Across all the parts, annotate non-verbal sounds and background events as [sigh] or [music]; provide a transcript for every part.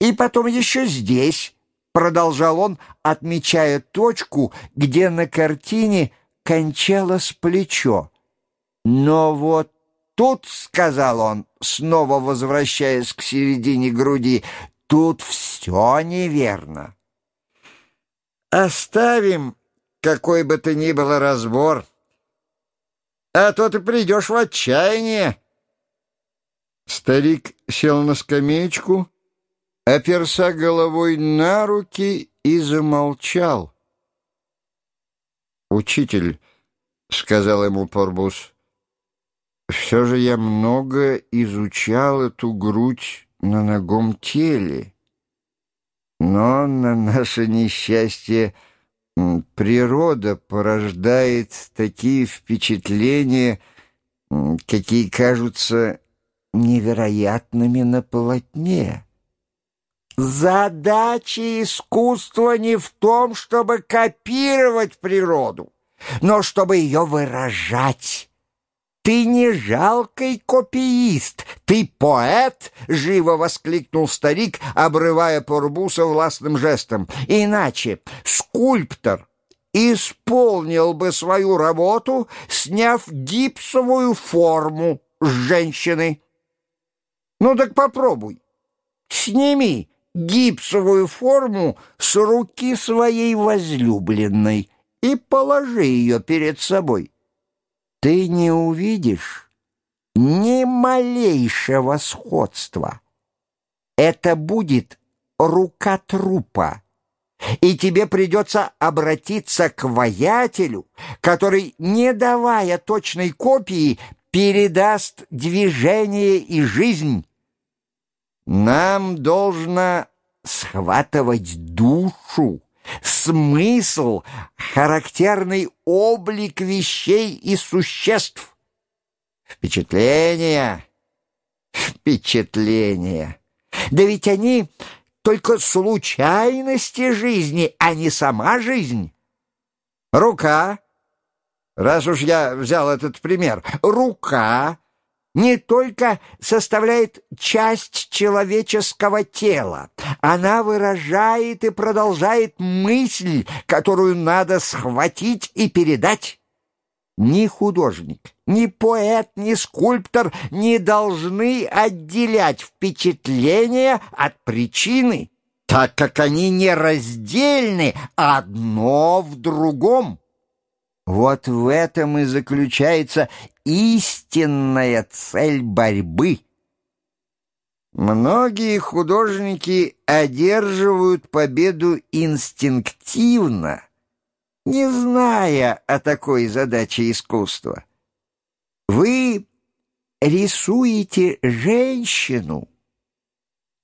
И потом еще здесь, продолжал он, отмечая точку, где на картине кончалось плечо. Но вот тут, сказал он, снова возвращаясь к середине груди, тут все неверно. Оставим какой бы то ни было разбор, а то ты придешь в отчаяние. Старик сел на скамеечку, оперся головой на руки и замолчал. «Учитель», — сказал ему Порбус, — «все же я много изучал эту грудь на ногом теле, но на наше несчастье природа порождает такие впечатления, какие кажутся невероятными на полотне. Задача искусства не в том, чтобы копировать природу, но чтобы ее выражать. «Ты не жалкий копиист, ты поэт!» — живо воскликнул старик, обрывая Порбуса властным жестом. «Иначе скульптор исполнил бы свою работу, сняв гипсовую форму с женщины». Ну так попробуй. Сними гипсовую форму с руки своей возлюбленной и положи ее перед собой. Ты не увидишь ни малейшего сходства. Это будет рука трупа, и тебе придется обратиться к воятелю, который, не давая точной копии, передаст движение и жизнь. Нам должно схватывать душу, смысл, характерный облик вещей и существ. Впечатления, впечатления. Да ведь они только случайности жизни, а не сама жизнь. Рука раз уж я взял этот пример, рука не только составляет часть человеческого тела, она выражает и продолжает мысль, которую надо схватить и передать. Ни художник, ни поэт, ни скульптор не должны отделять впечатление от причины, так как они нераздельны одно в другом. Вот в этом и заключается истинная цель борьбы. Многие художники одерживают победу инстинктивно, не зная о такой задаче искусства. Вы рисуете женщину,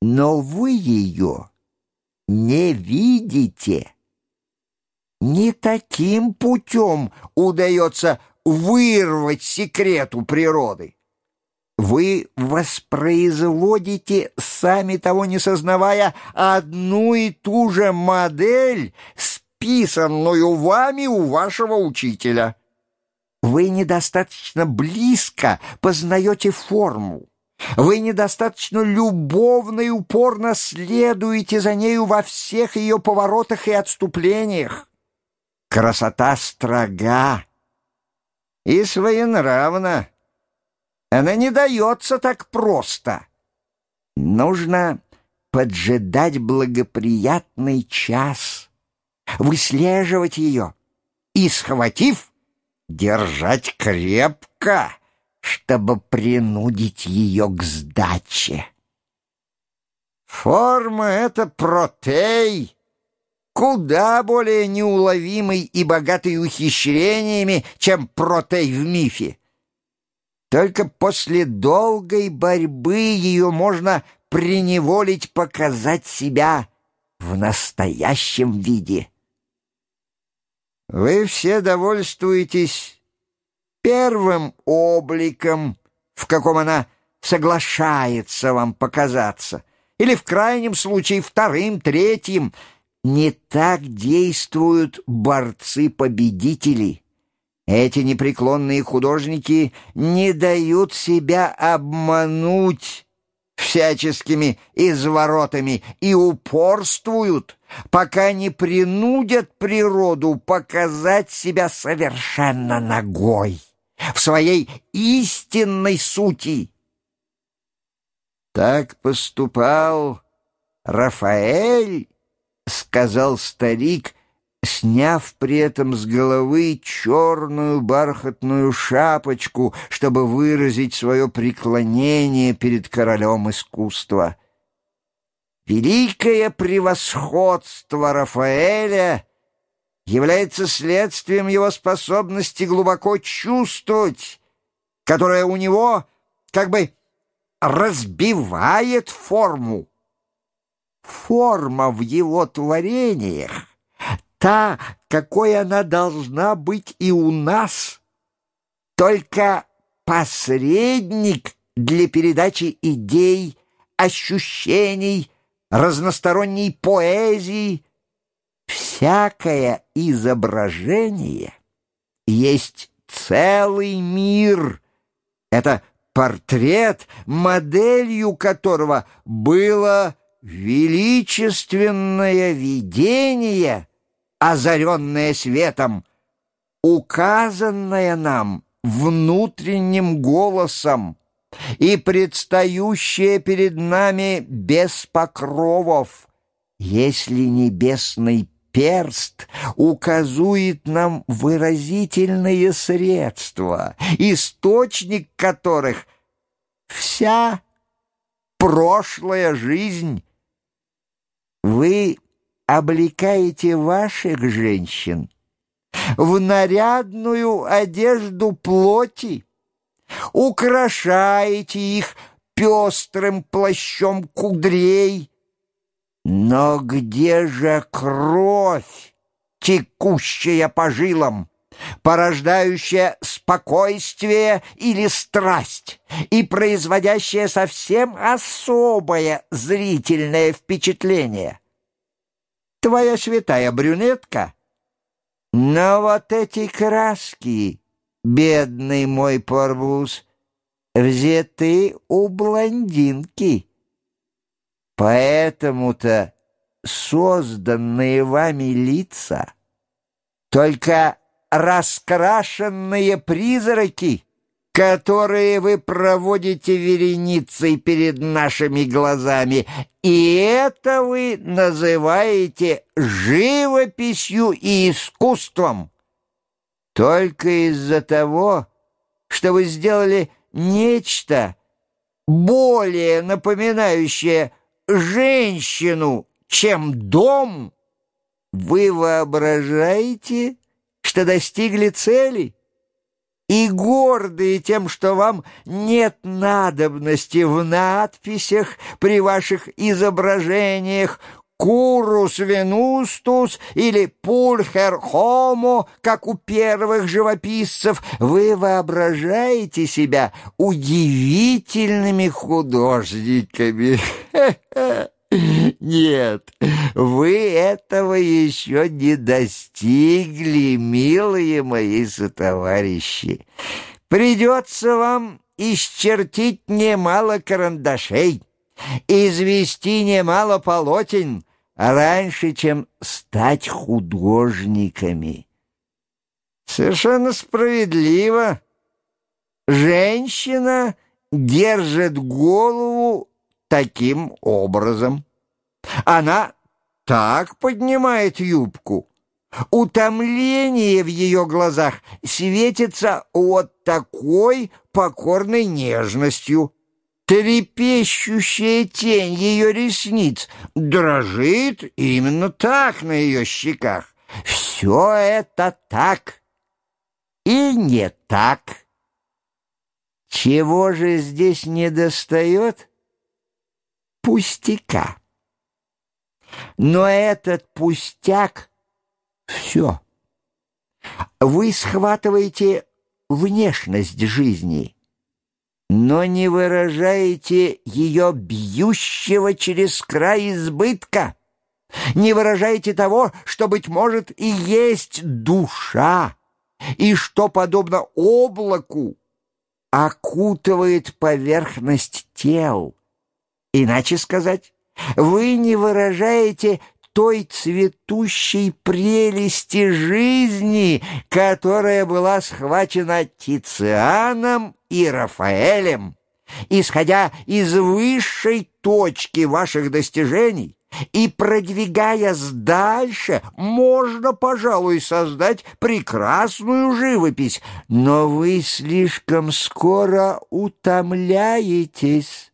но вы ее не видите. Не таким путем удается вырвать секрету природы. Вы воспроизводите, сами того не сознавая, одну и ту же модель, списанную вами у вашего учителя. Вы недостаточно близко познаете форму. Вы недостаточно любовно и упорно следуете за нею во всех ее поворотах и отступлениях. Красота строга и своенравна. Она не дается так просто. Нужно поджидать благоприятный час, выслеживать ее и, схватив, держать крепко, чтобы принудить ее к сдаче. Форма — это протей, куда более неуловимый и богатый ухищрениями, чем протей в мифе. Только после долгой борьбы ее можно приневолить показать себя в настоящем виде. Вы все довольствуетесь первым обликом, в каком она соглашается вам показаться, или в крайнем случае вторым, третьим — не так действуют борцы-победители. Эти непреклонные художники не дают себя обмануть всяческими изворотами и упорствуют, пока не принудят природу показать себя совершенно ногой в своей истинной сути. Так поступал Рафаэль, сказал старик, сняв при этом с головы черную бархатную шапочку, чтобы выразить свое преклонение перед королем искусства. Великое превосходство Рафаэля является следствием его способности глубоко чувствовать, которая у него как бы разбивает форму. Форма в его творениях та, какой она должна быть и у нас, только посредник для передачи идей, ощущений, разносторонней поэзии. Всякое изображение есть целый мир. Это портрет, моделью которого было величественное видение — озаренное светом, указанное нам внутренним голосом и предстающее перед нами без покровов, если небесный перст указует нам выразительные средства, источник которых — вся прошлая жизнь. Вы облекаете ваших женщин в нарядную одежду плоти, украшаете их пестрым плащом кудрей. Но где же кровь, текущая по жилам, порождающая спокойствие или страсть и производящая совсем особое зрительное впечатление? твоя святая брюнетка. Но вот эти краски, бедный мой порбус, взяты у блондинки. Поэтому-то созданные вами лица только раскрашенные призраки — которые вы проводите вереницей перед нашими глазами, и это вы называете живописью и искусством. Только из-за того, что вы сделали нечто более напоминающее женщину, чем дом, вы воображаете, что достигли цели и гордые тем, что вам нет надобности в надписях при ваших изображениях «Курус Венустус» или «Пульхер Хомо», как у первых живописцев, вы воображаете себя удивительными художниками. [laughs] Нет, вы этого еще не достигли, милые мои сотоварищи. Придется вам исчертить немало карандашей, извести немало полотен раньше, чем стать художниками. Совершенно справедливо. Женщина держит голову таким образом. Она так поднимает юбку. Утомление в ее глазах светится вот такой покорной нежностью. Трепещущая тень ее ресниц дрожит именно так на ее щеках. Все это так и не так. Чего же здесь не достает? пустяка. Но этот пустяк — все. Вы схватываете внешность жизни, но не выражаете ее бьющего через край избытка, не выражаете того, что, быть может, и есть душа, и что, подобно облаку, окутывает поверхность тел Иначе сказать, вы не выражаете той цветущей прелести жизни, которая была схвачена Тицианом и Рафаэлем. Исходя из высшей точки ваших достижений и продвигаясь дальше, можно, пожалуй, создать прекрасную живопись, но вы слишком скоро утомляетесь